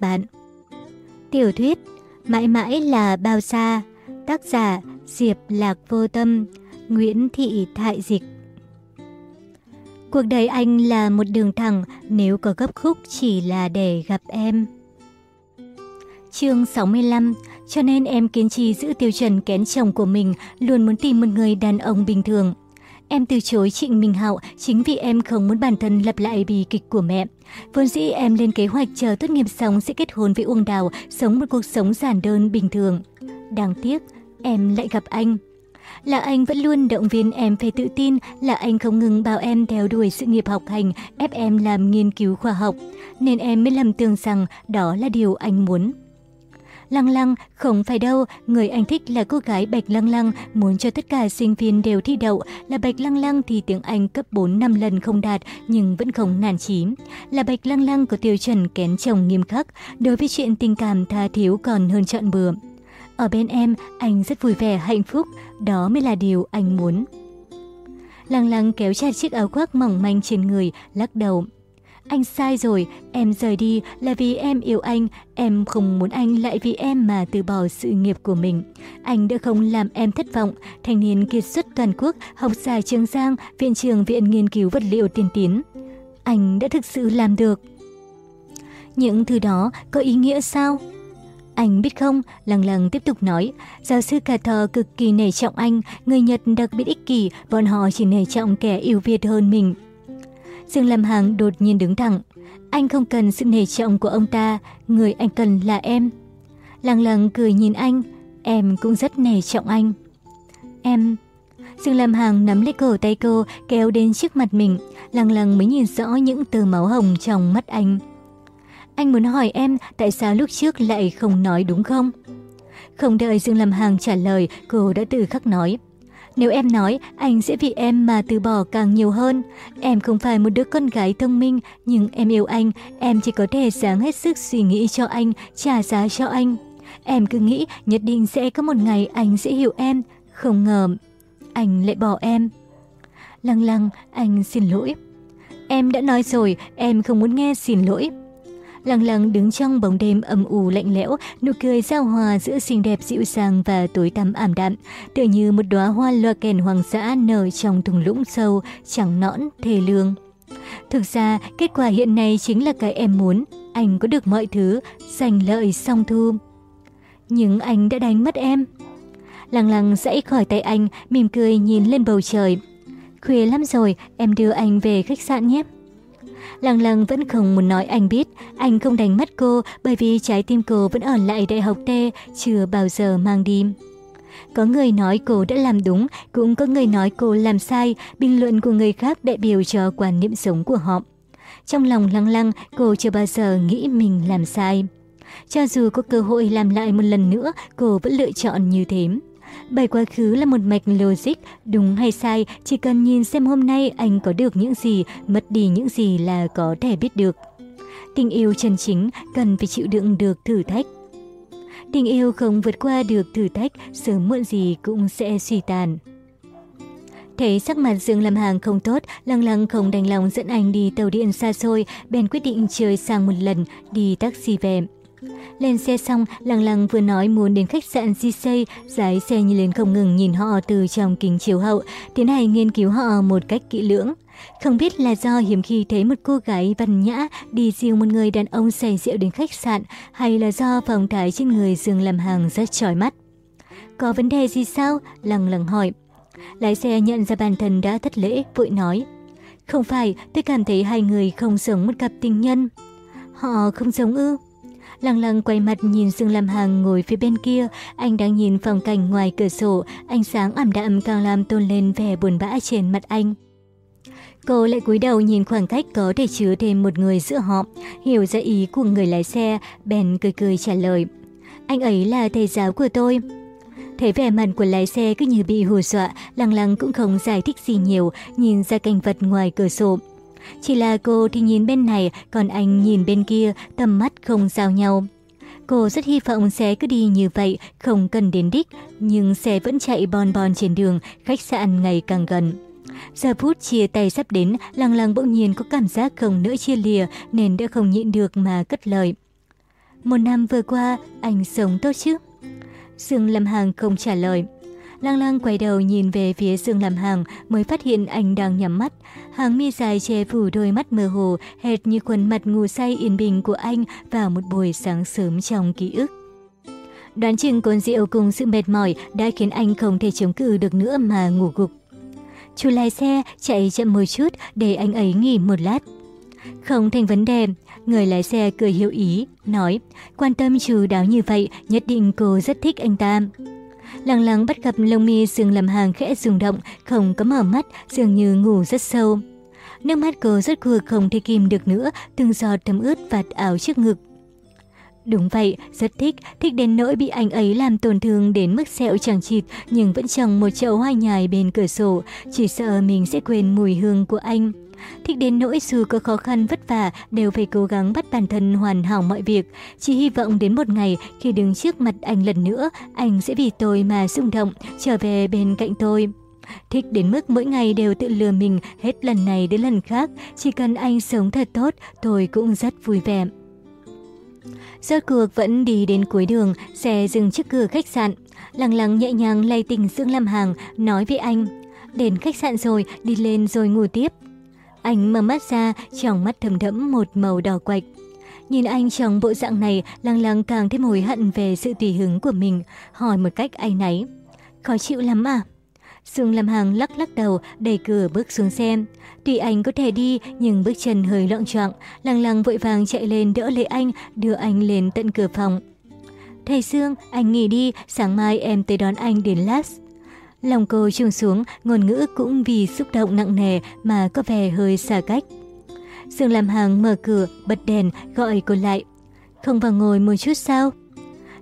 bạn. Tiểu thuyết Mãi mãi là bao xa Tác giả Diệp Lạc Vô Tâm Nguyễn Thị Thại Dịch Cuộc đời anh là một đường thẳng nếu có gấp khúc chỉ là để gặp em. Chương 65 Cho nên em kiên trì giữ tiêu chuẩn kén chồng của mình, luôn muốn tìm một người đàn ông bình thường. Em từ chối Trịnh Minh Hạo chính vì em không muốn bản thân lặp lại bi kịch của mẹ. Vốn dĩ em lên kế hoạch chờ tốt nghiệp xong sẽ kết hôn với Uông Đào, sống một cuộc sống giản đơn bình thường. Đáng tiếc, em lại gặp anh. Là anh vẫn luôn động viên em phải tự tin, là anh không ngừng bảo em theo đuổi sự nghiệp học hành, ép em làm nghiên cứu khoa học. Nên em mới lầm tưởng rằng đó là điều anh muốn. Lăng lăng, không phải đâu, người anh thích là cô gái Bạch Lăng Lăng, muốn cho tất cả sinh viên đều thi đậu, là Bạch Lăng Lăng thì tiếng Anh cấp 4 năm lần không đạt nhưng vẫn không nản chí. Là Bạch Lăng Lăng có tiêu chuẩn kén chồng nghiêm khắc, đối với chuyện tình cảm tha thiếu còn hơn chọn bừa. Ở bên em, anh rất vui vẻ hạnh phúc, đó mới là điều anh muốn. Lăng lăng kéo chặt chiếc áo khoác mỏng manh trên người, lắc đầu. Anh sai rồi, em rời đi là vì em yêu anh, em không muốn anh lại vì em mà từ bỏ sự nghiệp của mình. Anh đã không làm em thất vọng, thanh niên kiệt xuất toàn quốc, học giả Trường Giang, viện trường viện nghiên cứu vật liệu tiên tiến. Anh đã thực sự làm được. Những thứ đó có ý nghĩa sao? Anh biết không, lăng lăng tiếp tục nói, giáo sư Cà thờ cực kỳ nể trọng anh, người Nhật đặc biệt ích kỷ, bọn họ chỉ nể trọng kẻ yêu Việt hơn mình. Dương Lâm Hằng đột nhiên đứng thẳng. Anh không cần sự nể trọng của ông ta, người anh cần là em. Lăng lăng cười nhìn anh, em cũng rất nể trọng anh. Em... Dương Lâm Hằng nắm lấy cổ tay cô, kéo đến trước mặt mình. Lăng lăng mới nhìn rõ những tơ máu hồng trong mắt anh. Anh muốn hỏi em tại sao lúc trước lại không nói đúng không? Không đợi Dương Lâm Hằng trả lời, cô đã tự khắc nói. Nếu em nói, anh sẽ vì em mà từ bỏ càng nhiều hơn. Em không phải một đứa con gái thông minh, nhưng em yêu anh, em chỉ có thể sáng hết sức suy nghĩ cho anh, trả giá cho anh. Em cứ nghĩ nhất định sẽ có một ngày anh sẽ hiểu em, không ngờ anh lại bỏ em. Lăng lăng, anh xin lỗi. Em đã nói rồi, em không muốn nghe xin lỗi lặng lặng đứng trong bóng đêm âm u lạnh lẽo, nụ cười giao hòa giữa xinh đẹp dịu dàng và tối tăm ảm đạm, tựa như một đóa hoa loa kèn hoàng dã nở trong thùng lũng sâu, trắng nõn, thề lương. Thực ra, kết quả hiện nay chính là cái em muốn, anh có được mọi thứ, giành lợi song thu. Nhưng anh đã đánh mất em. Lăng lăng dãy khỏi tay anh, mỉm cười nhìn lên bầu trời. Khuya lắm rồi, em đưa anh về khách sạn nhé. Lăng lăng vẫn không muốn nói anh biết, anh không đánh mất cô bởi vì trái tim cô vẫn ở lại đại học T, chưa bao giờ mang đi. Có người nói cô đã làm đúng, cũng có người nói cô làm sai, bình luận của người khác đại biểu cho quan niệm sống của họ. Trong lòng lăng lăng, cô chưa bao giờ nghĩ mình làm sai. Cho dù có cơ hội làm lại một lần nữa, cô vẫn lựa chọn như thế. Bài quá khứ là một mạch logic, đúng hay sai, chỉ cần nhìn xem hôm nay anh có được những gì, mất đi những gì là có thể biết được. Tình yêu chân chính cần phải chịu đựng được thử thách. Tình yêu không vượt qua được thử thách, sớm muộn gì cũng sẽ suy tàn. Thấy sắc mặt Dương Lâm Hàng không tốt, lăng lăng không đành lòng dẫn anh đi tàu điện xa xôi, bèn quyết định chơi sang một lần, đi taxi về. Lên xe xong, lăng lăng vừa nói muốn đến khách sạn Gisei, lái xe như lên không ngừng nhìn họ từ trong kính chiếu hậu, tiến hành nghiên cứu họ một cách kỹ lưỡng. Không biết là do hiếm khi thấy một cô gái văn nhã đi riêng một người đàn ông say rượu đến khách sạn, hay là do phong thái trên người Dương làm hàng rất chói mắt. Có vấn đề gì sao? Lăng lăng hỏi. Lái xe nhận ra bản thân đã thất lễ, vội nói. Không phải, tôi cảm thấy hai người không giống một cặp tình nhân. Họ không giống ư? Lăng lăng quay mặt nhìn Dương Lam Hằng ngồi phía bên kia, anh đang nhìn phong cảnh ngoài cửa sổ, ánh sáng ảm đạm càng làm tôn lên vẻ buồn bã trên mặt anh. Cô lại cúi đầu nhìn khoảng cách có thể chứa thêm một người giữa họ, hiểu ra ý của người lái xe, bèn cười cười trả lời. Anh ấy là thầy giáo của tôi. Thấy vẻ mặt của lái xe cứ như bị hù dọa, lăng lăng cũng không giải thích gì nhiều, nhìn ra cảnh vật ngoài cửa sổ. Chỉ là cô thì nhìn bên này, còn anh nhìn bên kia, tầm mắt không giao nhau. Cô rất hy vọng sẽ cứ đi như vậy, không cần đến đích, nhưng xe vẫn chạy bon bon trên đường, khách sạn ngày càng gần. Giờ phút chia tay sắp đến, lăng lăng bỗng nhiên có cảm giác không nữa chia lìa nên đã không nhịn được mà cất lời. Một năm vừa qua, anh sống tốt chứ? Dương Lâm Hàng không trả lời. Lang lang quay đầu nhìn về phía Dương làm Hàng mới phát hiện anh đang nhắm mắt. Hàng mi dài che phủ đôi mắt mơ hồ, hệt như khuôn mặt ngủ say yên bình của anh vào một buổi sáng sớm trong ký ức. Đoán chừng cồn rượu cùng sự mệt mỏi đã khiến anh không thể chống cự được nữa mà ngủ gục. Chú lái xe chạy chậm một chút để anh ấy nghỉ một lát. Không thành vấn đề, người lái xe cười hiểu ý, nói, quan tâm chú đáo như vậy, nhất định cô rất thích anh ta lặng lặng bắt gặp lông mi Dương làm hàng khẽ rung động, không có mở mắt, dường như ngủ rất sâu. Nước mắt cô rất cuộc không thể kìm được nữa, từng giọt thấm ướt vạt áo trước ngực. Đúng vậy, rất thích, thích đến nỗi bị anh ấy làm tổn thương đến mức sẹo chẳng chịt nhưng vẫn trồng một chậu hoa nhài bên cửa sổ, chỉ sợ mình sẽ quên mùi hương của anh. Thích đến nỗi dù có khó khăn vất vả đều phải cố gắng bắt bản thân hoàn hảo mọi việc. Chỉ hy vọng đến một ngày khi đứng trước mặt anh lần nữa, anh sẽ vì tôi mà rung động, trở về bên cạnh tôi. Thích đến mức mỗi ngày đều tự lừa mình hết lần này đến lần khác. Chỉ cần anh sống thật tốt, tôi cũng rất vui vẻ. Rốt cuộc vẫn đi đến cuối đường, xe dừng trước cửa khách sạn. Lăng lăng nhẹ nhàng lay tình Dương Lam Hàng, nói với anh. Đến khách sạn rồi, đi lên rồi ngủ tiếp. Anh mở mắt ra, trong mắt thầm đẫm một màu đỏ quạch. Nhìn anh trong bộ dạng này, lăng lăng càng thêm hối hận về sự tùy hứng của mình, hỏi một cách ai nấy. Khó chịu lắm à? Dương Lam Hàng lắc lắc đầu, đẩy cửa bước xuống xem Tuy anh có thể đi, nhưng bước chân hơi loạn trọng. Lăng lăng vội vàng chạy lên đỡ lấy anh, đưa anh lên tận cửa phòng. Thầy Dương, anh nghỉ đi, sáng mai em tới đón anh đến Las. Lòng cô trùng xuống, ngôn ngữ cũng vì xúc động nặng nề mà có vẻ hơi xa cách. Dương làm Hàng mở cửa, bật đèn, gọi cô lại. Không vào ngồi một chút sao?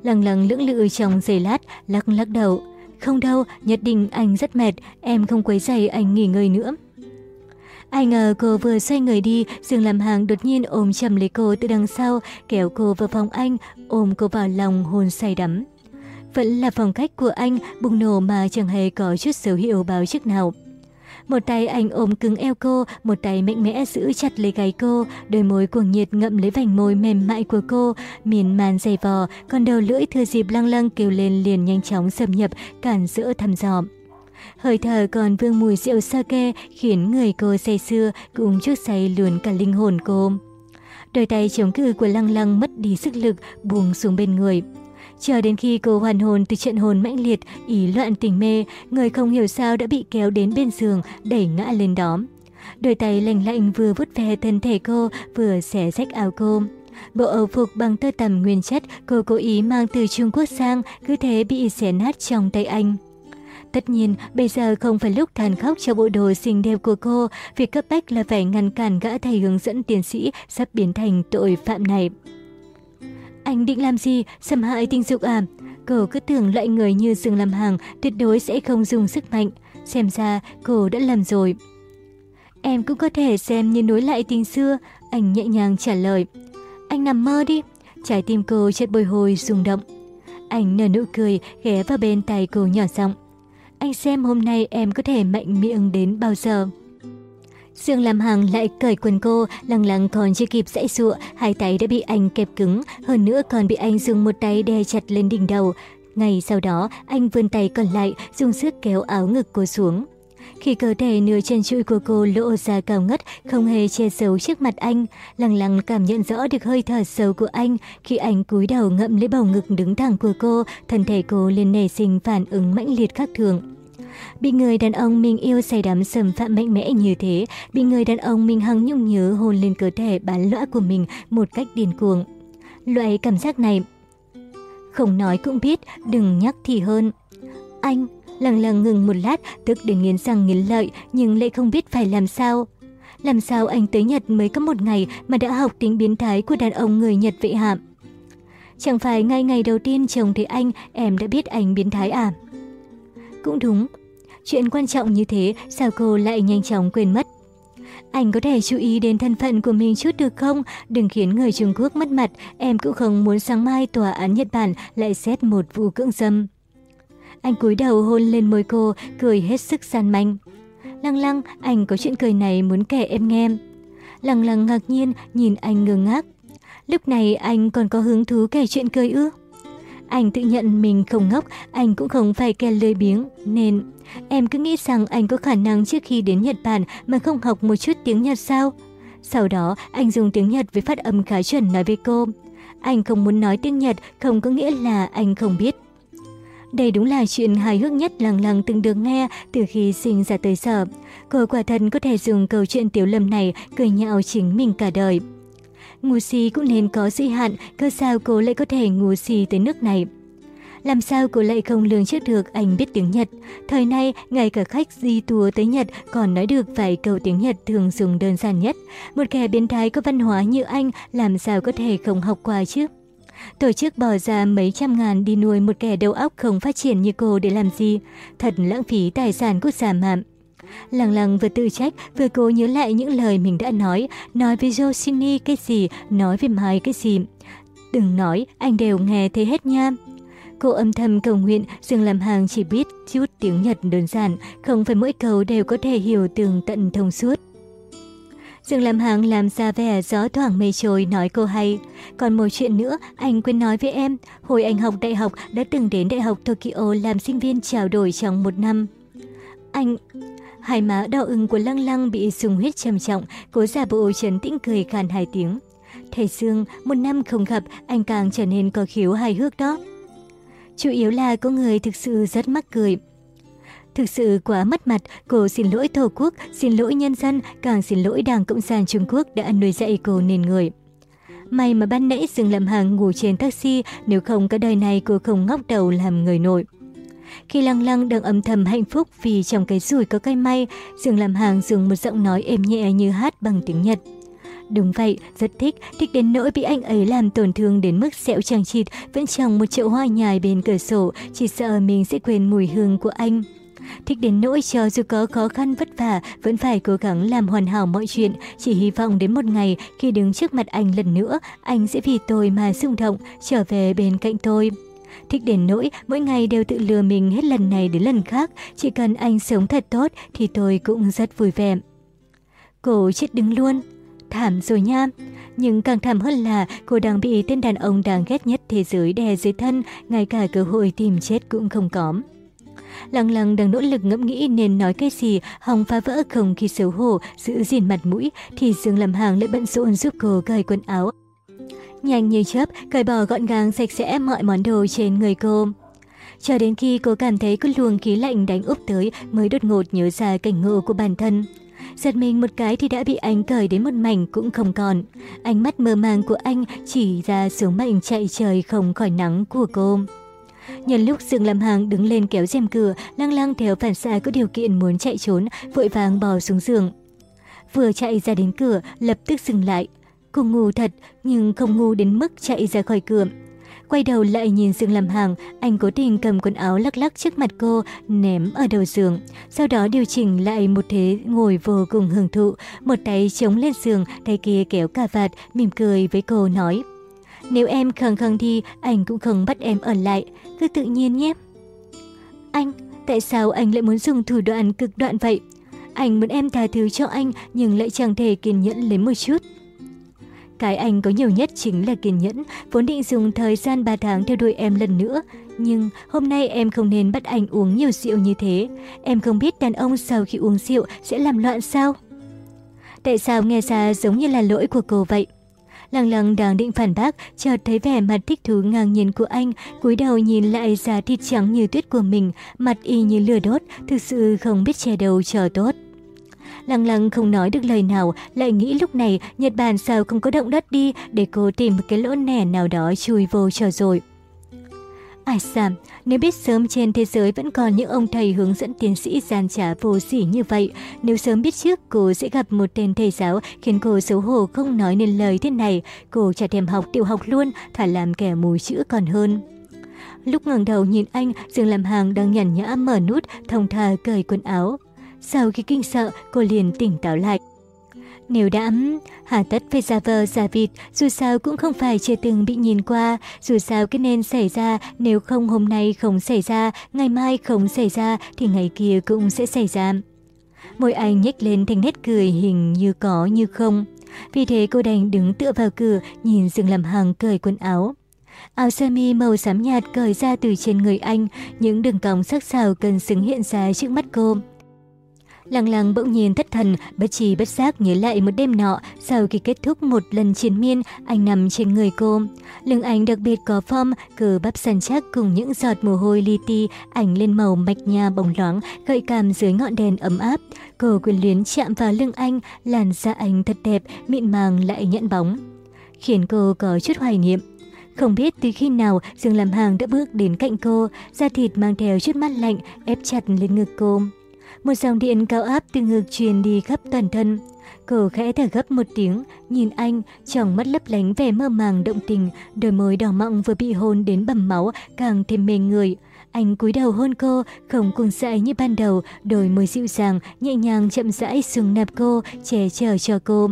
Lăng lăng lưỡng lự trong giây lát, lắc lắc đầu. Không đâu, nhất định anh rất mệt, em không quấy giày anh nghỉ ngơi nữa. Ai ngờ cô vừa xoay người đi, Dương làm hàng đột nhiên ôm chầm lấy cô từ đằng sau, kéo cô vào phòng anh, ôm cô vào lòng hôn say đắm. Vẫn là phong cách của anh, bùng nổ mà chẳng hề có chút dấu hiệu báo trước nào. Một tay anh ôm cứng eo cô, một tay mạnh mẽ giữ chặt lấy gáy cô, đôi môi cuồng nhiệt ngậm lấy vành môi mềm mại của cô, miền man dày vò, còn đầu lưỡi thừa dịp lăng lăng kêu lên liền nhanh chóng xâm nhập, cản giữa thăm dò. Hơi thở còn vương mùi rượu sake khiến người cô say sưa cùng chút say luồn cả linh hồn cô. Đôi tay chống cự của lăng lăng mất đi sức lực, buông xuống bên người. Chờ đến khi cô hoàn hồn từ trận hồn mãnh liệt, ý loạn tình mê, người không hiểu sao đã bị kéo đến bên giường, đẩy ngã lên đó. Đôi tay lạnh lạnh vừa vút về thân thể cô, vừa xẻ rách áo cô. Bộ âu phục bằng tơ tằm nguyên chất cô cố ý mang từ Trung Quốc sang, cứ thế bị xẻ nát trong tay anh. Tất nhiên, bây giờ không phải lúc than khóc cho bộ đồ xinh đẹp của cô, việc cấp bách là phải ngăn cản gã thầy hướng dẫn tiến sĩ sắp biến thành tội phạm này. Anh định làm gì? Xâm hại tình dục à? Cô cứ tưởng loại người như Dương Lam Hàng tuyệt đối sẽ không dùng sức mạnh. Xem ra cô đã làm rồi. Em cũng có thể xem như nối lại tình xưa. Anh nhẹ nhàng trả lời. Anh nằm mơ đi. Trái tim cô chợt bồi hồi rung động. Anh nở nụ cười, ghé vào bên tay cô nhỏ giọng. Anh xem hôm nay em có thể mạnh miệng đến bao giờ. Dương Lam Hằng lại cởi quần cô, lăng lăng còn chưa kịp dãy dụa, hai tay đã bị anh kẹp cứng, hơn nữa còn bị anh dùng một tay đè chặt lên đỉnh đầu. Ngay sau đó, anh vươn tay còn lại, dùng sức kéo áo ngực cô xuống. Khi cơ thể nửa chân trụi của cô lộ ra cao ngất, không hề che giấu trước mặt anh, lăng lăng cảm nhận rõ được hơi thở sâu của anh. Khi anh cúi đầu ngậm lấy bầu ngực đứng thẳng của cô, thân thể cô liền nảy sinh phản ứng mãnh liệt khác thường. Bị người đàn ông mình yêu say đắm xâm phạm mạnh mẽ như thế, bị người đàn ông mình hằng nhung nhớ hôn lên cơ thể bán lõa của mình một cách điên cuồng. Loại cảm giác này, không nói cũng biết, đừng nhắc thì hơn. Anh, lằng lằng ngừng một lát, tức đến nghiến răng nghiến lợi, nhưng lại không biết phải làm sao. Làm sao anh tới Nhật mới có một ngày mà đã học tính biến thái của đàn ông người Nhật vậy hạm? Chẳng phải ngay ngày đầu tiên chồng thấy anh, em đã biết anh biến thái à? Cũng đúng, Chuyện quan trọng như thế, sao cô lại nhanh chóng quên mất? Anh có thể chú ý đến thân phận của mình chút được không? Đừng khiến người Trung Quốc mất mặt, em cũng không muốn sáng mai tòa án Nhật Bản lại xét một vụ cưỡng dâm. Anh cúi đầu hôn lên môi cô, cười hết sức gian manh. Lăng lăng, anh có chuyện cười này muốn kể em nghe. Lăng lăng ngạc nhiên, nhìn anh ngơ ngác. Lúc này anh còn có hứng thú kể chuyện cười ư? Anh tự nhận mình không ngốc, anh cũng không phải kẻ lười biếng, nên em cứ nghĩ rằng anh có khả năng trước khi đến Nhật Bản mà không học một chút tiếng Nhật sao? Sau đó, anh dùng tiếng Nhật với phát âm khá chuẩn nói với cô. Anh không muốn nói tiếng Nhật không có nghĩa là anh không biết. Đây đúng là chuyện hài hước nhất lằng lằng từng được nghe từ khi sinh ra tới giờ. Cô quả thân có thể dùng câu chuyện tiểu lâm này cười nhạo chính mình cả đời. Ngu si cũng nên có giới hạn, cơ sao cô lại có thể ngu si tới nước này. Làm sao cô lại không lường trước được anh biết tiếng Nhật. Thời nay, ngay cả khách di tour tới Nhật còn nói được vài câu tiếng Nhật thường dùng đơn giản nhất. Một kẻ biến thái có văn hóa như anh làm sao có thể không học qua chứ? Tổ chức bỏ ra mấy trăm ngàn đi nuôi một kẻ đầu óc không phát triển như cô để làm gì? Thật lãng phí tài sản quốc gia mà. Lăng lăng vừa tự trách, vừa cố nhớ lại những lời mình đã nói, nói với Josini cái gì, nói với Mai cái gì. Đừng nói, anh đều nghe thấy hết nha. Cô âm thầm cầu nguyện Dương làm hàng chỉ biết chút tiếng Nhật đơn giản, không phải mỗi câu đều có thể hiểu tường tận thông suốt. Dương làm hàng làm ra vẻ gió thoảng mây trôi nói cô hay. Còn một chuyện nữa, anh quên nói với em, hồi anh học đại học đã từng đến Đại học Tokyo làm sinh viên trao đổi trong một năm. Anh... Hai má đỏ ưng của lăng lăng bị sung huyết trầm trọng, cố giả bộ trấn tĩnh cười khan hai tiếng. Thầy Dương, một năm không gặp, anh càng trở nên có khiếu hài hước đó. Chủ yếu là có người thực sự rất mắc cười. Thực sự quá mất mặt, cô xin lỗi Tổ quốc, xin lỗi nhân dân, càng xin lỗi Đảng Cộng sản Trung Quốc đã nuôi dạy cô nên người. May mà ban nãy dừng làm hàng ngủ trên taxi, nếu không cả đời này cô không ngóc đầu làm người nội. Khi lăng lăng đang âm thầm hạnh phúc vì trong cái rủi có cây may, Dương làm hàng dùng một giọng nói êm nhẹ như hát bằng tiếng Nhật. Đúng vậy, rất thích, thích đến nỗi bị anh ấy làm tổn thương đến mức sẹo chẳng chịt, vẫn trồng một chậu hoa nhài bên cửa sổ, chỉ sợ mình sẽ quên mùi hương của anh. Thích đến nỗi cho dù có khó khăn vất vả, vẫn phải cố gắng làm hoàn hảo mọi chuyện, chỉ hy vọng đến một ngày khi đứng trước mặt anh lần nữa, anh sẽ vì tôi mà xung động, trở về bên cạnh tôi. Thích đến nỗi mỗi ngày đều tự lừa mình hết lần này đến lần khác, chỉ cần anh sống thật tốt thì tôi cũng rất vui vẻ. Cô chết đứng luôn. Thảm rồi nha. Nhưng càng thảm hơn là cô đang bị tên đàn ông đáng ghét nhất thế giới đè dưới thân, ngay cả cơ hội tìm chết cũng không có. Lăng lăng đang nỗ lực ngẫm nghĩ nên nói cái gì, hòng phá vỡ không khi xấu hổ, giữ gìn mặt mũi, thì Dương làm hàng lại bận rộn giúp cô cởi quần áo. Nhanh như chớp, cởi bỏ gọn gàng sạch sẽ mọi món đồ trên người cô. Cho đến khi cô cảm thấy có luồng khí lạnh đánh úp tới mới đột ngột nhớ ra cảnh ngộ của bản thân. Giật mình một cái thì đã bị anh cởi đến một mảnh cũng không còn. Ánh mắt mơ màng của anh chỉ ra số mệnh chạy trời không khỏi nắng của cô. Nhân lúc Dương làm hàng đứng lên kéo rèm cửa, lăng lăng theo phản xạ có điều kiện muốn chạy trốn, vội vàng bò xuống giường. Vừa chạy ra đến cửa, lập tức dừng lại. Cô ngu thật, nhưng không ngu đến mức chạy ra khỏi cửa. Quay đầu lại nhìn Dương làm hàng, anh cố tình cầm quần áo lắc lắc trước mặt cô, ném ở đầu giường. Sau đó điều chỉnh lại một thế ngồi vô cùng hưởng thụ, một tay chống lên giường, tay kia kéo cà vạt, mỉm cười với cô nói. Nếu em khăng khăng thì anh cũng không bắt em ở lại, cứ tự nhiên nhé. Anh, tại sao anh lại muốn dùng thủ đoạn cực đoạn vậy? Anh muốn em tha thứ cho anh nhưng lại chẳng thể kiên nhẫn lấy một chút. Cái anh có nhiều nhất chính là kiên nhẫn, vốn định dùng thời gian 3 tháng theo đuổi em lần nữa. Nhưng hôm nay em không nên bắt anh uống nhiều rượu như thế. Em không biết đàn ông sau khi uống rượu sẽ làm loạn sao? Tại sao nghe ra giống như là lỗi của cô vậy? Lăng lăng đang định phản bác, chợt thấy vẻ mặt thích thú ngang nhiên của anh, cúi đầu nhìn lại da thịt trắng như tuyết của mình, mặt y như lửa đốt, thực sự không biết che đầu chờ tốt. Lăng lăng không nói được lời nào, lại nghĩ lúc này Nhật Bản sao không có động đất đi để cô tìm một cái lỗ nẻ nào đó chui vô cho rồi. À, Ai xàm, nếu biết sớm trên thế giới vẫn còn những ông thầy hướng dẫn tiến sĩ gian trả vô sỉ như vậy, nếu sớm biết trước cô sẽ gặp một tên thầy giáo khiến cô xấu hổ không nói nên lời thế này, cô chả thèm học tiểu học luôn, thả làm kẻ mù chữ còn hơn. Lúc ngẩng đầu nhìn anh, Dương làm hàng đang nhàn nhã mở nút, thông thả cởi quần áo. Sau khi kinh sợ, cô liền tỉnh táo lại. Nếu đã, hà tất phải giả vờ giả vịt, dù sao cũng không phải chưa từng bị nhìn qua, dù sao cái nên xảy ra, nếu không hôm nay không xảy ra, ngày mai không xảy ra, thì ngày kia cũng sẽ xảy ra. Môi anh nhếch lên thành nét cười hình như có như không. Vì thế cô đành đứng tựa vào cửa, nhìn Dương Lâm Hằng cởi quần áo. Áo sơ mi màu xám nhạt cởi ra từ trên người anh, những đường cong sắc sảo cần xứng hiện ra trước mắt cô. Lăng lăng bỗng nhiên thất thần, bất trì bất giác nhớ lại một đêm nọ, sau khi kết thúc một lần chiến miên, anh nằm trên người cô. Lưng anh đặc biệt có form, cờ bắp săn chắc cùng những giọt mồ hôi li ti, ảnh lên màu mạch nha bóng loáng, gợi cảm dưới ngọn đèn ấm áp. Cô quyền luyến chạm vào lưng anh, làn da anh thật đẹp, mịn màng lại nhẫn bóng. Khiến cô có chút hoài niệm. Không biết từ khi nào Dương Lam Hàng đã bước đến cạnh cô, da thịt mang theo chút mát lạnh ép chặt lên ngực cô. Một dòng điện cao áp từ ngực truyền đi khắp toàn thân. Cô khẽ thở gấp một tiếng, nhìn anh, trong mắt lấp lánh vẻ mơ màng động tình, đôi môi đỏ mọng vừa bị hôn đến bầm máu, càng thêm mê người. Anh cúi đầu hôn cô, không cuồng dại như ban đầu, đôi môi dịu dàng, nhẹ nhàng chậm rãi xuống nạp cô, che chở cho cô.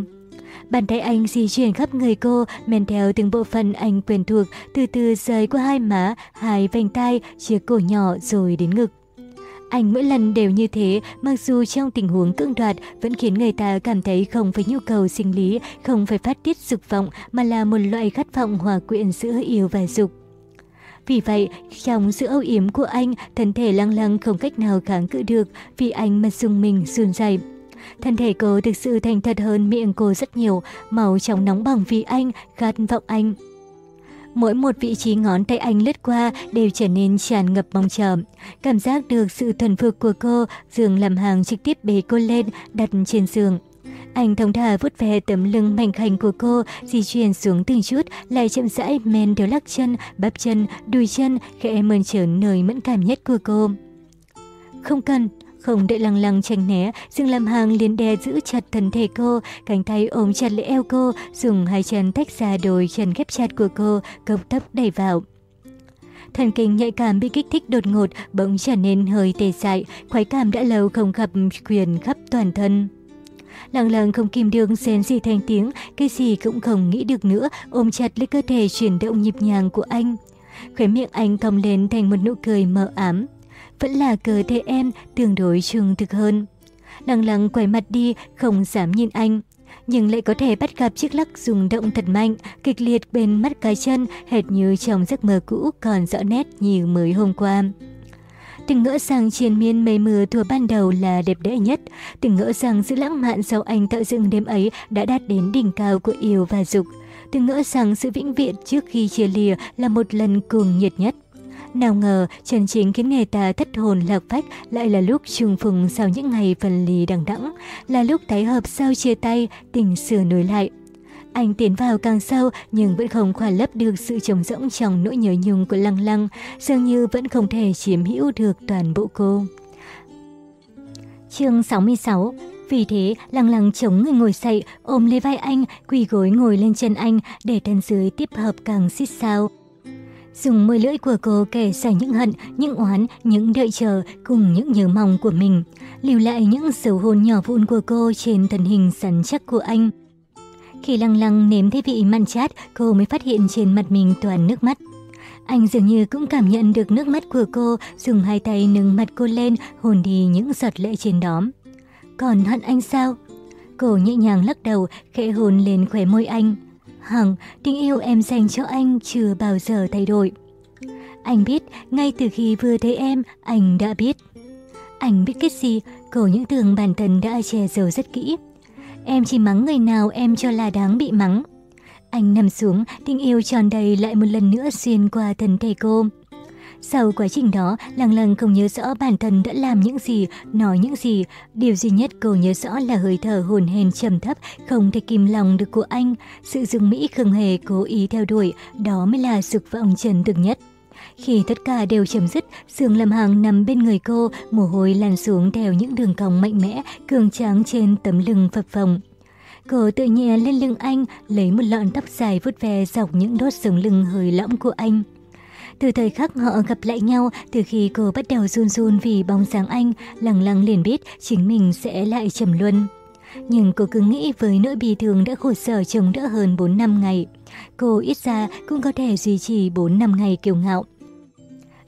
Bàn tay anh di chuyển khắp người cô, men theo từng bộ phận anh quen thuộc, từ từ rời qua hai má, hai vành tay, chiếc cổ nhỏ rồi đến ngực. Anh mỗi lần đều như thế, mặc dù trong tình huống cưỡng đoạt vẫn khiến người ta cảm thấy không phải nhu cầu sinh lý, không phải phát tiết dục vọng mà là một loại khát vọng hòa quyện giữa yêu và dục. Vì vậy, trong sự âu yếm của anh, thân thể lăng lăng không cách nào kháng cự được vì anh mà dùng mình run rẩy. Thân thể cô thực sự thành thật hơn miệng cô rất nhiều, màu trong nóng bỏng vì anh, khát vọng anh. Mỗi một vị trí ngón tay anh lướt qua đều trở nên tràn ngập mong chờ. Cảm giác được sự thuần phục của cô, giường làm hàng trực tiếp bế cô lên, đặt trên giường. Anh thông thả vuốt ve tấm lưng mảnh khảnh của cô, di chuyển xuống từng chút, lại chậm rãi men theo lắc chân, bắp chân, đùi chân, khẽ mơn trớn nơi mẫn cảm nhất của cô. Không cần, không đợi lăng lăng tránh né, Dương Lam Hàng liền đè giữ chặt thân thể cô, cánh tay ôm chặt lấy eo cô, dùng hai chân tách ra đôi chân ghép chặt của cô, cộc tấp đẩy vào. Thần kinh nhạy cảm bị kích thích đột ngột, bỗng trở nên hơi tê dại, khoái cảm đã lâu không gặp quyền khắp toàn thân. Lăng lăng không kìm được xén gì thành tiếng, cái gì cũng không nghĩ được nữa, ôm chặt lấy cơ thể chuyển động nhịp nhàng của anh. Khóe miệng anh cong lên thành một nụ cười mờ ám vẫn là cơ thể em tương đối trung thực hơn. Lăng lăng quay mặt đi, không dám nhìn anh. Nhưng lại có thể bắt gặp chiếc lắc rung động thật mạnh, kịch liệt bên mắt cá chân, hệt như trong giấc mơ cũ còn rõ nét như mới hôm qua. Từng ngỡ rằng triền miên mây mưa thua ban đầu là đẹp đẽ nhất, từng ngỡ rằng sự lãng mạn sau anh tạo dựng đêm ấy đã đạt đến đỉnh cao của yêu và dục. Từng ngỡ rằng sự vĩnh viễn trước khi chia lìa là một lần cuồng nhiệt nhất. Nào ngờ, Trần chính khiến người ta thất hồn lạc phách lại là lúc trùng phùng sau những ngày phần lì đằng đẵng, là lúc tái hợp sau chia tay, tình sửa nối lại. Anh tiến vào càng sâu nhưng vẫn không khỏa lấp được sự trống rỗng trong nỗi nhớ nhung của Lăng Lăng, dường như vẫn không thể chiếm hữu được toàn bộ cô. chương 66 vì thế, lăng lăng chống người ngồi dậy, ôm lấy vai anh, quỳ gối ngồi lên chân anh để thân dưới tiếp hợp càng xít sao. Dùng môi lưỡi của cô kể ra những hận, những oán, những đợi chờ cùng những nhớ mong của mình. Lưu lại những dấu hôn nhỏ vụn của cô trên thân hình sắn chắc của anh. Khi lăng lăng nếm thấy vị mặn chát, cô mới phát hiện trên mặt mình toàn nước mắt. Anh dường như cũng cảm nhận được nước mắt của cô, dùng hai tay nâng mặt cô lên, hồn đi những giọt lệ trên đó. Còn hận anh sao? Cô nhẹ nhàng lắc đầu, khẽ hôn lên khóe môi anh. Hằng, tình yêu em dành cho anh chưa bao giờ thay đổi. Anh biết, ngay từ khi vừa thấy em, anh đã biết. Anh biết cái gì, cổ những tường bản thân đã che giấu rất kỹ. Em chỉ mắng người nào em cho là đáng bị mắng. Anh nằm xuống, tình yêu tròn đầy lại một lần nữa xuyên qua thân thể cô. Sau quá trình đó, Lăng Lăng không nhớ rõ bản thân đã làm những gì, nói những gì. Điều duy nhất cô nhớ rõ là hơi thở hồn hền trầm thấp, không thể kìm lòng được của anh. Sự dưng mỹ không hề cố ý theo đuổi, đó mới là dục vọng trần thực nhất. Khi tất cả đều chấm dứt, Dương Lâm Hằng nằm bên người cô, mồ hôi lan xuống theo những đường cong mạnh mẽ, cường tráng trên tấm lưng phập phồng. Cô tự nhẹ lên lưng anh, lấy một lọn tóc dài vút ve dọc những đốt sống lưng hơi lõm của anh. Từ thời khắc họ gặp lại nhau, từ khi cô bắt đầu run run vì bóng dáng anh, lăng lặng liền biết chính mình sẽ lại trầm luân. Nhưng cô cứ nghĩ với nỗi bi thương đã khổ sở chống đỡ hơn 4 năm ngày. Cô ít ra cũng có thể duy trì 4 năm ngày kiêu ngạo.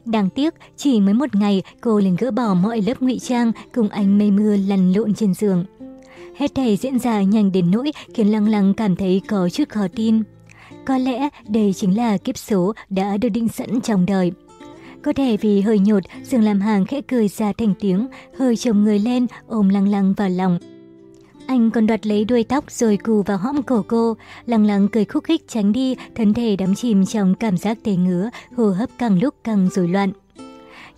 Đáng tiếc, chỉ mới một ngày cô liền gỡ bỏ mọi lớp ngụy trang cùng anh mây mưa lăn lộn trên giường. Hết thảy diễn ra nhanh đến nỗi khiến Lăng Lăng cảm thấy có chút khó tin. Có lẽ đây chính là kiếp số đã được định sẵn trong đời. Có thể vì hơi nhột, Dương Lam Hàng khẽ cười ra thành tiếng, hơi trồng người lên, ôm Lăng Lăng vào lòng. Anh còn đoạt lấy đuôi tóc rồi cù vào hõm cổ cô, lăng lăng cười khúc khích tránh đi, thân thể đắm chìm trong cảm giác tê ngứa, hô hấp càng lúc càng rối loạn.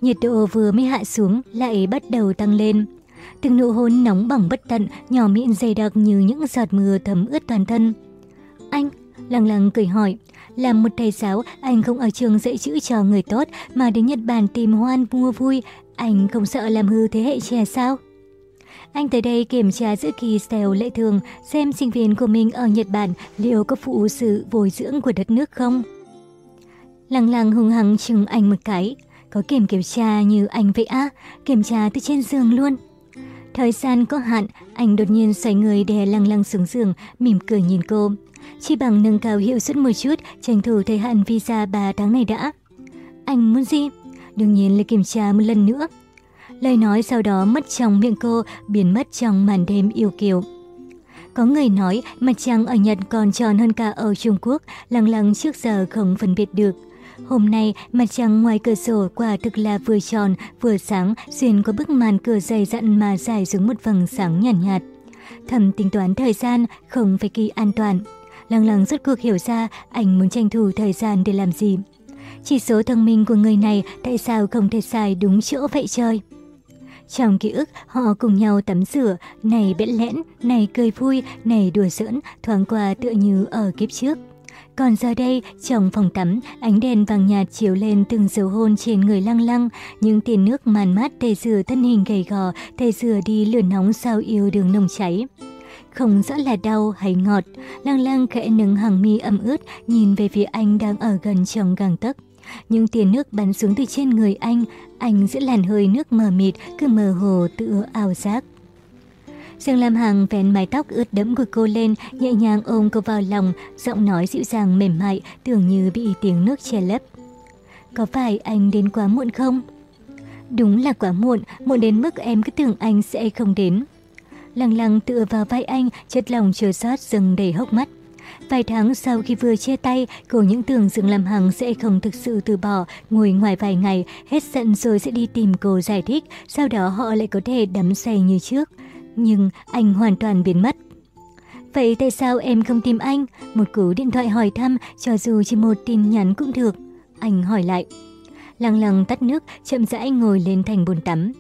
Nhiệt độ vừa mới hạ xuống lại bắt đầu tăng lên. Từng nụ hôn nóng bỏng bất tận, nhỏ mịn dày đặc như những giọt mưa thấm ướt toàn thân. Anh, lăng lăng cười hỏi, làm một thầy giáo, anh không ở trường dạy chữ cho người tốt mà đến Nhật Bản tìm hoan mua vui, anh không sợ làm hư thế hệ trẻ sao? Anh tới đây kiểm tra giữa kỳ STEL lệ thường xem sinh viên của mình ở Nhật Bản liệu có phụ sự bồi dưỡng của đất nước không. Lăng lăng hung hăng chừng anh một cái. Có kiểm kiểm tra như anh vậy á, kiểm tra từ trên giường luôn. Thời gian có hạn, anh đột nhiên xoay người đè lăng lăng xuống giường, mỉm cười nhìn cô. Chỉ bằng nâng cao hiệu suất một chút, tranh thủ thời hạn visa 3 tháng này đã. Anh muốn gì? Đương nhiên là kiểm tra một lần nữa. Lời nói sau đó mất trong miệng cô, biến mất trong màn đêm yêu kiều. Có người nói mặt trăng ở Nhật còn tròn hơn cả ở Trung Quốc, lăng lăng trước giờ không phân biệt được. Hôm nay, mặt trăng ngoài cửa sổ quả thực là vừa tròn, vừa sáng, xuyên qua bức màn cửa dày dặn mà dài xuống một vầng sáng nhàn nhạt, nhạt. Thầm tính toán thời gian, không phải kỳ an toàn. Lăng lăng rốt cuộc hiểu ra anh muốn tranh thủ thời gian để làm gì. Chỉ số thông minh của người này tại sao không thể xài đúng chỗ vậy chơi. Trong ký ức, họ cùng nhau tắm rửa, này bẽn lẽn, này cười vui, này đùa giỡn, thoáng qua tựa như ở kiếp trước. Còn giờ đây, trong phòng tắm, ánh đèn vàng nhạt chiếu lên từng dấu hôn trên người lăng lăng, những tia nước màn mát tê rửa thân hình gầy gò, tê rửa đi lửa nóng sao yêu đường nồng cháy. Không rõ là đau hay ngọt, lang lang khẽ nâng hàng mi ẩm ướt, nhìn về phía anh đang ở gần trong gang tấc. Những tia nước bắn xuống từ trên người anh, anh giữa làn hơi nước mờ mịt cứ mờ hồ tựa ảo giác. Dương Lam Hằng vén mái tóc ướt đẫm của cô lên, nhẹ nhàng ôm cô vào lòng, giọng nói dịu dàng mềm mại, tưởng như bị tiếng nước che lấp. Có phải anh đến quá muộn không? Đúng là quá muộn, muộn đến mức em cứ tưởng anh sẽ không đến lặng lặng tựa vào vai anh, chất lòng chờ sát dừng đầy hốc mắt. Vài tháng sau khi vừa chia tay, cô những tưởng Dương Lam Hằng sẽ không thực sự từ bỏ, ngồi ngoài vài ngày, hết giận rồi sẽ đi tìm cô giải thích, sau đó họ lại có thể đắm say như trước. Nhưng anh hoàn toàn biến mất. Vậy tại sao em không tìm anh? Một cú điện thoại hỏi thăm, cho dù chỉ một tin nhắn cũng được. Anh hỏi lại. Lăng lăng tắt nước, chậm rãi ngồi lên thành bồn tắm.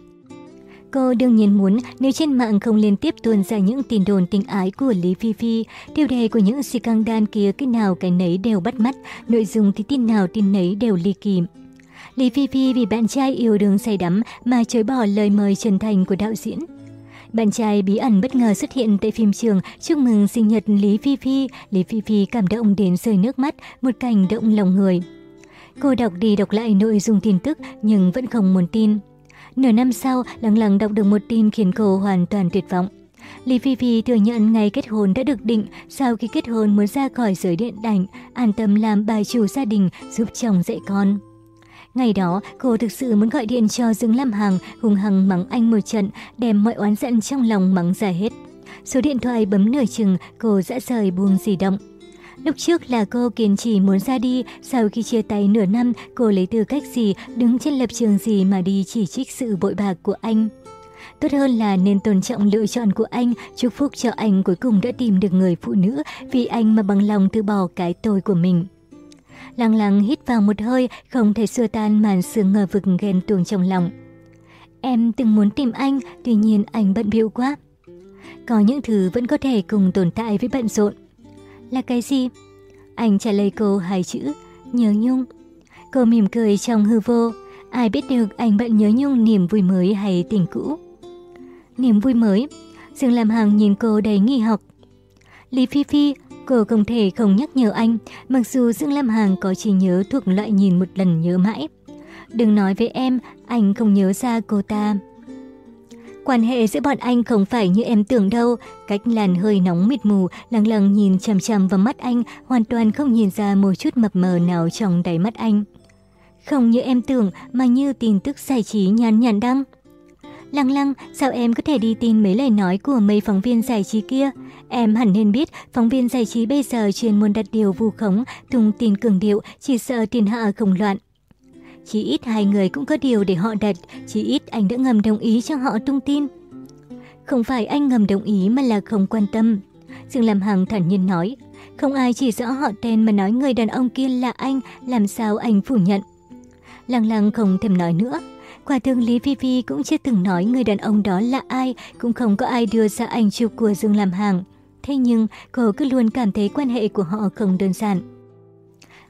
Cô đương nhiên muốn nếu trên mạng không liên tiếp tuôn ra những tin đồn tình ái của Lý Phi Phi, tiêu đề của những scandal kia cái nào cái nấy đều bắt mắt, nội dung thì tin nào tin nấy đều ly kỳ. Lý Phi Phi vì bạn trai yêu đương say đắm mà chối bỏ lời mời chân thành của đạo diễn. Bạn trai bí ẩn bất ngờ xuất hiện tại phim trường chúc mừng sinh nhật Lý Phi Phi. Lý Phi Phi cảm động đến rơi nước mắt, một cảnh động lòng người. Cô đọc đi đọc lại nội dung tin tức nhưng vẫn không muốn tin. Nửa năm sau, lặng lặng đọc được một tin khiến cô hoàn toàn tuyệt vọng. Lý Phi Phi thừa nhận ngày kết hôn đã được định, sau khi kết hôn muốn ra khỏi giới điện ảnh, an tâm làm bà chủ gia đình, giúp chồng dạy con. Ngày đó, cô thực sự muốn gọi điện cho Dương Lam Hằng, hùng hằng mắng anh một trận, đem mọi oán giận trong lòng mắng ra hết. Số điện thoại bấm nửa chừng, cô dã rời buông di động. Lúc trước là cô kiên trì muốn ra đi, sau khi chia tay nửa năm, cô lấy tư cách gì, đứng trên lập trường gì mà đi chỉ trích sự bội bạc của anh. Tốt hơn là nên tôn trọng lựa chọn của anh, chúc phúc cho anh cuối cùng đã tìm được người phụ nữ vì anh mà bằng lòng từ bỏ cái tôi của mình. Lăng lăng hít vào một hơi, không thể xua tan màn sương ngờ vực ghen tuồng trong lòng. Em từng muốn tìm anh, tuy nhiên anh bận bịu quá. Có những thứ vẫn có thể cùng tồn tại với bận rộn. Là cái gì? Anh trả lời cô hai chữ, nhớ nhung. Cô mỉm cười trong hư vô, ai biết được anh bận nhớ nhung niềm vui mới hay tình cũ. Niềm vui mới, Dương Lam Hằng nhìn cô đầy nghi học. Lý Phi Phi, cô không thể không nhắc nhở anh, mặc dù Dương Lam Hằng có chỉ nhớ thuộc loại nhìn một lần nhớ mãi. Đừng nói với em, anh không nhớ ra cô ta. Quan hệ giữa bọn anh không phải như em tưởng đâu. Cách làn hơi nóng mịt mù, lăng lăng nhìn chằm chằm vào mắt anh, hoàn toàn không nhìn ra một chút mập mờ nào trong đáy mắt anh. Không như em tưởng, mà như tin tức giải trí nhàn nhàn đăng. Lăng lăng, sao em có thể đi tin mấy lời nói của mấy phóng viên giải trí kia? Em hẳn nên biết, phóng viên giải trí bây giờ chuyên môn đặt điều vu khống, tung tin cường điệu, chỉ sợ tiền hạ không loạn. Chỉ ít hai người cũng có điều để họ đặt, chỉ ít anh đã ngầm đồng ý cho họ tung tin. Không phải anh ngầm đồng ý mà là không quan tâm. Dương Lam Hằng thản nhiên nói, không ai chỉ rõ họ tên mà nói người đàn ông kia là anh, làm sao anh phủ nhận. Lăng lăng không thèm nói nữa. Quả thực Lý Phi Phi cũng chưa từng nói người đàn ông đó là ai, cũng không có ai đưa ra ảnh chụp của Dương Lam Hằng. Thế nhưng, cô cứ luôn cảm thấy quan hệ của họ không đơn giản.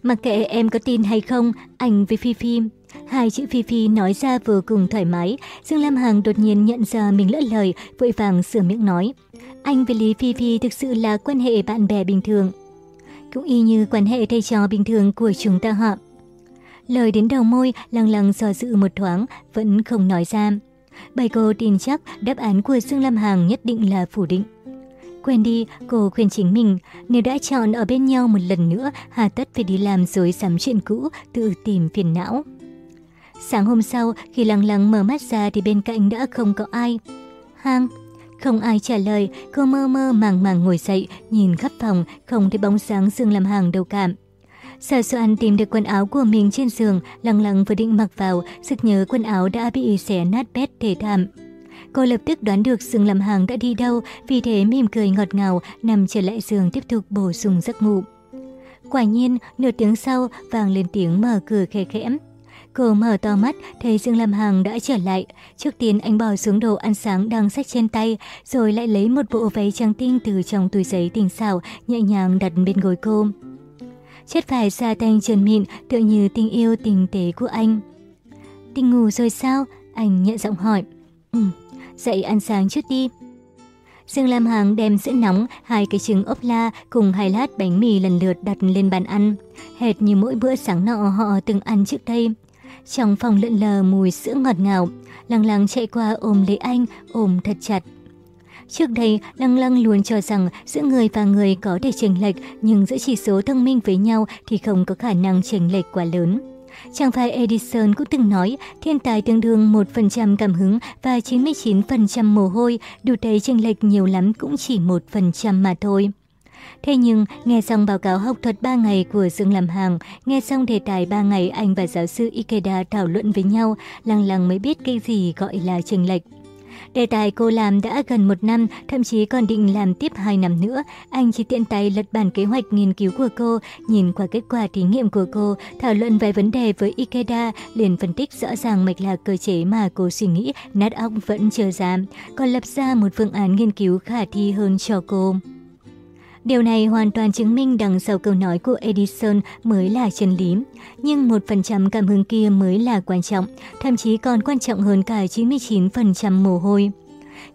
Mặc kệ em có tin hay không, anh với Phi Phi. Hai chữ Phi Phi nói ra vừa cùng thoải mái. Dương Lam Hằng đột nhiên nhận ra mình lỡ lời, vội vàng sửa miệng nói. Anh với Lý Phi Phi thực sự là quan hệ bạn bè bình thường. Cũng y như quan hệ thầy trò bình thường của chúng ta họ. Lời đến đầu môi, lăng lăng do dự một thoáng, vẫn không nói ra. Bài cô tin chắc đáp án của Dương Lam Hằng nhất định là phủ định. Quên đi, cô khuyên chính mình, nếu đã chọn ở bên nhau một lần nữa, hà tất phải đi làm dối sắm chuyện cũ, tự tìm phiền não. Sáng hôm sau, khi lăng lăng mở mắt ra thì bên cạnh đã không có ai. Hang, không ai trả lời, cô mơ mơ màng màng ngồi dậy, nhìn khắp phòng, không thấy bóng sáng Dương làm hàng đâu cảm. Sở soạn tìm được quần áo của mình trên giường, lăng lăng vừa định mặc vào, sực nhớ quần áo đã bị xé nát bét thể thảm. Cô lập tức đoán được Dương lâm hàng đã đi đâu, vì thế mỉm cười ngọt ngào, nằm trở lại giường tiếp tục bổ sung giấc ngủ. Quả nhiên, nửa tiếng sau, vang lên tiếng mở cửa khẽ khẽ. Cô mở to mắt, thấy Dương lâm hàng đã trở lại. Trước tiên anh bỏ xuống đồ ăn sáng đang sách trên tay, rồi lại lấy một bộ váy trắng tinh từ trong túi giấy tinh xảo, nhẹ nhàng đặt bên gối cô. Chất vải xa tanh trần mịn, tựa như tình yêu tình tế của anh. Tình ngủ rồi sao? Anh nhẹ giọng hỏi. Ừ, dậy ăn sáng trước đi. Dương Lam Hằng đem sữa nóng, hai cái trứng ốp la cùng hai lát bánh mì lần lượt đặt lên bàn ăn. Hệt như mỗi bữa sáng nọ họ từng ăn trước đây. Trong phòng lượn lờ mùi sữa ngọt ngào, Lăng Lăng chạy qua ôm lấy anh, ôm thật chặt. Trước đây, Lăng Lăng luôn cho rằng giữa người và người có thể chênh lệch, nhưng giữa chỉ số thông minh với nhau thì không có khả năng chênh lệch quá lớn. Chàng phái Edison cũng từng nói, thiên tài tương đương 1% cảm hứng và 99% mồ hôi, đủ thấy chênh lệch nhiều lắm cũng chỉ 1% mà thôi. Thế nhưng, nghe xong báo cáo học thuật 3 ngày của Dương Làm Hàng, nghe xong đề tài 3 ngày anh và giáo sư Ikeda thảo luận với nhau, lăng lăng mới biết cái gì gọi là chênh lệch. Đề tài cô làm đã gần một năm, thậm chí còn định làm tiếp hai năm nữa. Anh chỉ tiện tay lật bản kế hoạch nghiên cứu của cô, nhìn qua kết quả thí nghiệm của cô, thảo luận về vấn đề với Ikeda, liền phân tích rõ ràng mạch lạc cơ chế mà cô suy nghĩ, nát óc vẫn chưa dám, còn lập ra một phương án nghiên cứu khả thi hơn cho cô. Điều này hoàn toàn chứng minh đằng sau câu nói của Edison mới là chân lý. Nhưng 1% cảm hứng kia mới là quan trọng, thậm chí còn quan trọng hơn cả 99% mồ hôi.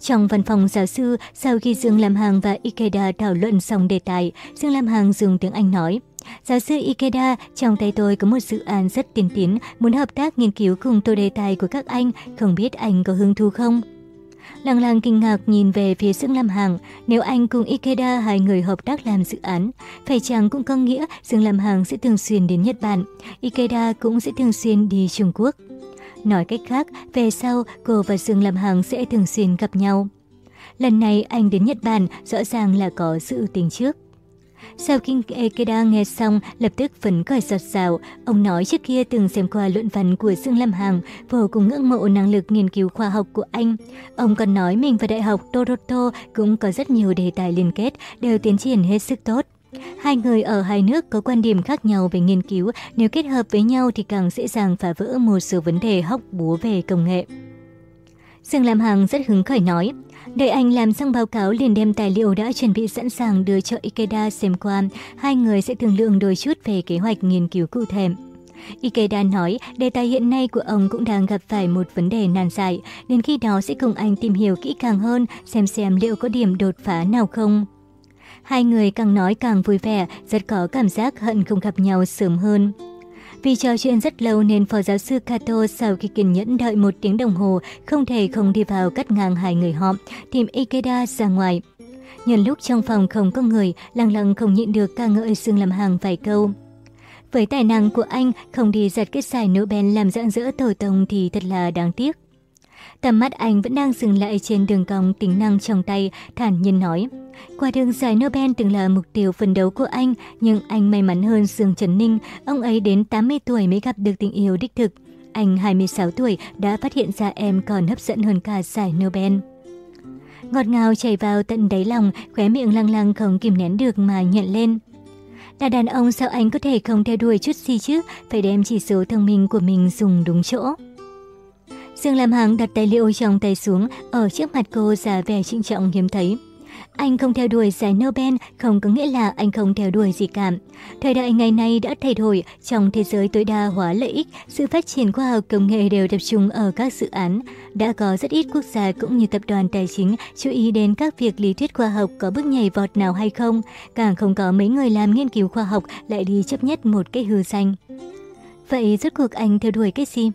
Trong văn phòng giáo sư, sau khi Dương Lam Hàng và Ikeda thảo luận xong đề tài, Dương Lam Hàng dùng tiếng Anh nói. Giáo sư Ikeda, trong tay tôi có một dự án rất tiên tiến, muốn hợp tác nghiên cứu cùng tôi đề tài của các anh, không biết anh có hứng thú không? Lăng lăng kinh ngạc nhìn về phía Dương Lam Hằng, nếu anh cùng Ikeda hai người hợp tác làm dự án, phải chăng cũng có nghĩa Dương Lam Hằng sẽ thường xuyên đến Nhật Bản, Ikeda cũng sẽ thường xuyên đi Trung Quốc. Nói cách khác, về sau cô và Dương Lam Hằng sẽ thường xuyên gặp nhau. Lần này anh đến Nhật Bản rõ ràng là có sự tính trước. Sau khi Ekeda nghe xong, lập tức phấn khởi giọt rào. Ông nói trước kia từng xem qua luận văn của Dương Lâm Hằng, vô cùng ngưỡng mộ năng lực nghiên cứu khoa học của anh. Ông còn nói mình và Đại học Toronto cũng có rất nhiều đề tài liên kết, đều tiến triển hết sức tốt. Hai người ở hai nước có quan điểm khác nhau về nghiên cứu, nếu kết hợp với nhau thì càng dễ dàng phá vỡ một số vấn đề hóc búa về công nghệ. Dương Lam Hằng rất hứng khởi nói, Đợi anh làm xong báo cáo liền đem tài liệu đã chuẩn bị sẵn sàng đưa cho Ikeda xem qua, hai người sẽ thương lượng đôi chút về kế hoạch nghiên cứu cụ thể. Ikeda nói đề tài hiện nay của ông cũng đang gặp phải một vấn đề nan giải, đến khi đó sẽ cùng anh tìm hiểu kỹ càng hơn xem xem liệu có điểm đột phá nào không. Hai người càng nói càng vui vẻ, rất có cảm giác hận không gặp nhau sớm hơn. Vì trò chuyện rất lâu nên phó giáo sư Kato sau khi kiên nhẫn đợi một tiếng đồng hồ không thể không đi vào cắt ngang hai người họ, tìm Ikeda ra ngoài. Nhân lúc trong phòng không có người, lăng lăng không nhịn được ca ngợi xương làm hàng vài câu. Với tài năng của anh, không đi giật cái xài nỗ bèn làm dạng dỡ tổ tông thì thật là đáng tiếc. Tầm mắt anh vẫn đang dừng lại trên đường cong tính năng trong tay, thản nhiên nói. Quả đường giải Nobel từng là mục tiêu phấn đấu của anh, nhưng anh may mắn hơn Dương Trần Ninh, ông ấy đến 80 tuổi mới gặp được tình yêu đích thực. Anh 26 tuổi đã phát hiện ra em còn hấp dẫn hơn cả giải Nobel. Ngọt ngào chảy vào tận đáy lòng, khóe miệng lăng lăng không kìm nén được mà nhận lên. Là đàn ông sao anh có thể không theo đuổi chút gì chứ, phải đem chỉ số thông minh của mình dùng đúng chỗ. Dương Lam Hằng đặt tài liệu trong tay xuống, ở trước mặt cô giả vẻ trịnh trọng hiếm thấy. Anh không theo đuổi giải Nobel không có nghĩa là anh không theo đuổi gì cả. Thời đại ngày nay đã thay đổi, trong thế giới tối đa hóa lợi ích, sự phát triển khoa học công nghệ đều tập trung ở các dự án. Đã có rất ít quốc gia cũng như tập đoàn tài chính chú ý đến các việc lý thuyết khoa học có bước nhảy vọt nào hay không, càng không có mấy người làm nghiên cứu khoa học lại đi chấp nhất một cái hư danh. Vậy rốt cuộc anh theo đuổi cái gì?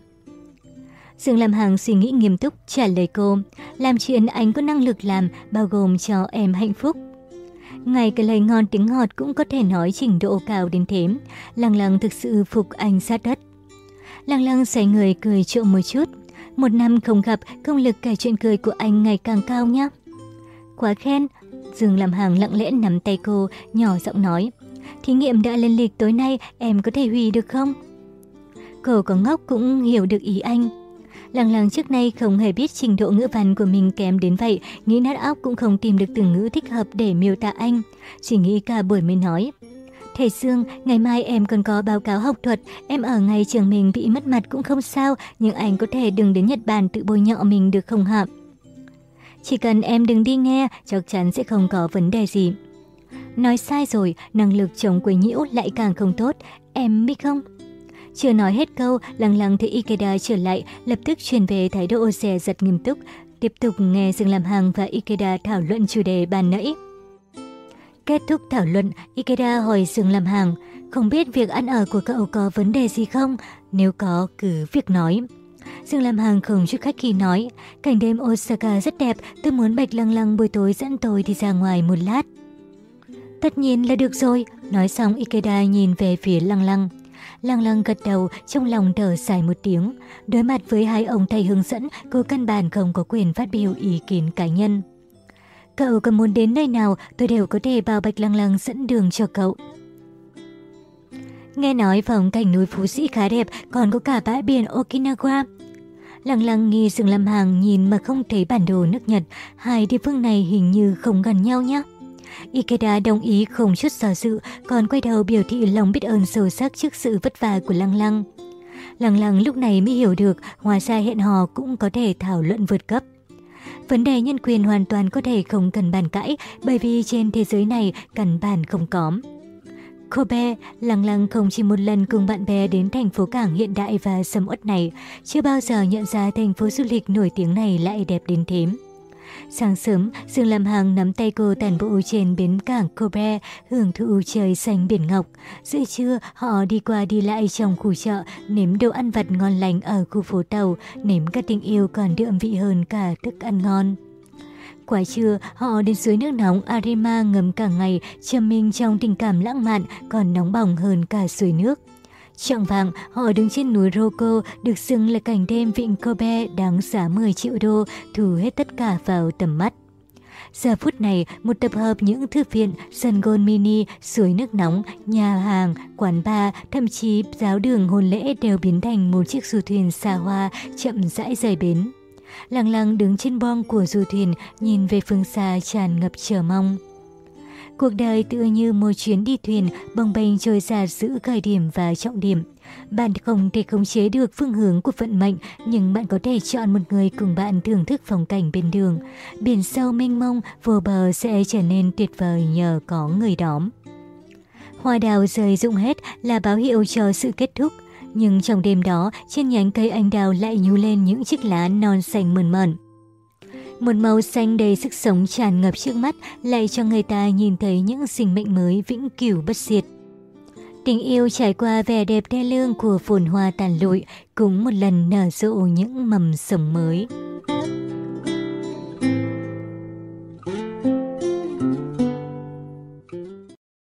Dương Lam Hằng suy nghĩ nghiêm túc trả lời cô, làm chuyện anh có năng lực làm, bao gồm cho em hạnh phúc. Ngay cả lời ngon tiếng ngọt cũng có thể nói trình độ cao đến thế. Lăng lăng thực sự phục anh sát đất. Lăng lăng xoay người cười trộm một chút. Một năm không gặp, công lực cải chuyện cười của anh ngày càng cao nhá. Quá khen. Dương làm hàng lặng lẽ nắm tay cô, nhỏ giọng nói. Thí nghiệm đã lên lịch tối nay, em có thể hủy được không? Cô có ngốc cũng hiểu được ý anh. Lăng lăng trước nay không hề biết trình độ ngữ văn của mình kém đến vậy, nghĩ nát óc cũng không tìm được từ ngữ thích hợp để miêu tả anh. Chỉ nghĩ cả buổi mới nói. Thầy Dương, ngày mai em còn có báo cáo học thuật, em ở ngay trường mình bị mất mặt cũng không sao, nhưng anh có thể đừng đến Nhật Bản tự bôi nhọ mình được không hả? Chỉ cần em đừng đi nghe, chắc chắn sẽ không có vấn đề gì. Nói sai rồi, năng lực chống quấy nhiễu lại càng không tốt, em biết không? Chưa nói hết câu, lăng lăng thấy Ikeda trở lại, lập tức chuyển về thái độ dè giật nghiêm túc, tiếp tục nghe Dương làm hàng và Ikeda thảo luận chủ đề bàn nãy. Kết thúc thảo luận, Ikeda hỏi Dương làm hàng, không biết việc ăn ở của cậu có vấn đề gì không? Nếu có, cứ việc nói. Dương Lam Hằng không chút khách khi nói, cảnh đêm Osaka rất đẹp, tôi muốn Bạch Lăng Lăng buổi tối dẫn tôi đi ra ngoài một lát. Tất nhiên là được rồi, nói xong Ikeda nhìn về phía Lăng Lăng. Lăng lăng gật đầu, trong lòng thở dài một tiếng. Đối mặt với hai ông thầy hướng dẫn, cô căn bản không có quyền phát biểu ý kiến cá nhân. Cậu có muốn đến nơi nào, tôi đều có thể bảo Bạch Lăng Lăng dẫn đường cho cậu. Nghe nói phong cảnh núi Phú Sĩ khá đẹp, còn có cả bãi biển Okinawa. Lăng lăng nghi dừng làm hàng nhìn mà không thấy bản đồ nước Nhật, hai địa phương này hình như không gần nhau nhé. Ikeda đồng ý không chút do dự, còn quay đầu biểu thị lòng biết ơn sâu sắc trước sự vất vả của Lăng Lăng. Lăng Lăng lúc này mới hiểu được, hóa ra hẹn hò cũng có thể thảo luận vượt cấp. Vấn đề nhân quyền hoàn toàn có thể không cần bàn cãi, bởi vì trên thế giới này căn bản không có. Kobe, Lăng Lăng không chỉ một lần cùng bạn bè đến thành phố cảng hiện đại và sầm uất này, chưa bao giờ nhận ra thành phố du lịch nổi tiếng này lại đẹp đến thế. Sáng sớm, Dương Lam Hằng nắm tay cô tàn bộ trên bến cảng Kobe, hưởng thụ trời xanh biển ngọc. Giữa trưa, họ đi qua đi lại trong khu chợ, nếm đồ ăn vặt ngon lành ở khu phố tàu, nếm các tình yêu còn đượm vị hơn cả thức ăn ngon. Quả trưa, họ đến suối nước nóng Arima ngâm cả ngày, châm minh trong tình cảm lãng mạn, còn nóng bỏng hơn cả suối nước. Trọng vàng, họ đứng trên núi Roko, được xưng là cảnh đêm vịnh Kobe đáng giá 10 triệu đô, thu hết tất cả vào tầm mắt. Giờ phút này, một tập hợp những thư viện, sân gôn mini, suối nước nóng, nhà hàng, quán bar, thậm chí giáo đường hôn lễ đều biến thành một chiếc du thuyền xa hoa chậm rãi rời bến. Lăng lăng đứng trên bong của du thuyền, nhìn về phương xa tràn ngập chờ mong. Cuộc đời tựa như một chuyến đi thuyền, bồng bềnh trôi dạt giữa khởi điểm và trọng điểm. Bạn không thể khống chế được phương hướng của vận mệnh, nhưng bạn có thể chọn một người cùng bạn thưởng thức phong cảnh bên đường. Biển sâu mênh mông, vô bờ sẽ trở nên tuyệt vời nhờ có người đó. Hoa đào rơi rụng hết là báo hiệu cho sự kết thúc. Nhưng trong đêm đó, trên nhánh cây anh đào lại nhú lên những chiếc lá non xanh mờn mờn. Một màu xanh đầy sức sống tràn ngập trước mắt lại cho người ta nhìn thấy những sinh mệnh mới vĩnh cửu bất diệt. Tình yêu trải qua vẻ đẹp đe lương của phồn hoa tàn lụi cũng một lần nở rộ những mầm sống mới.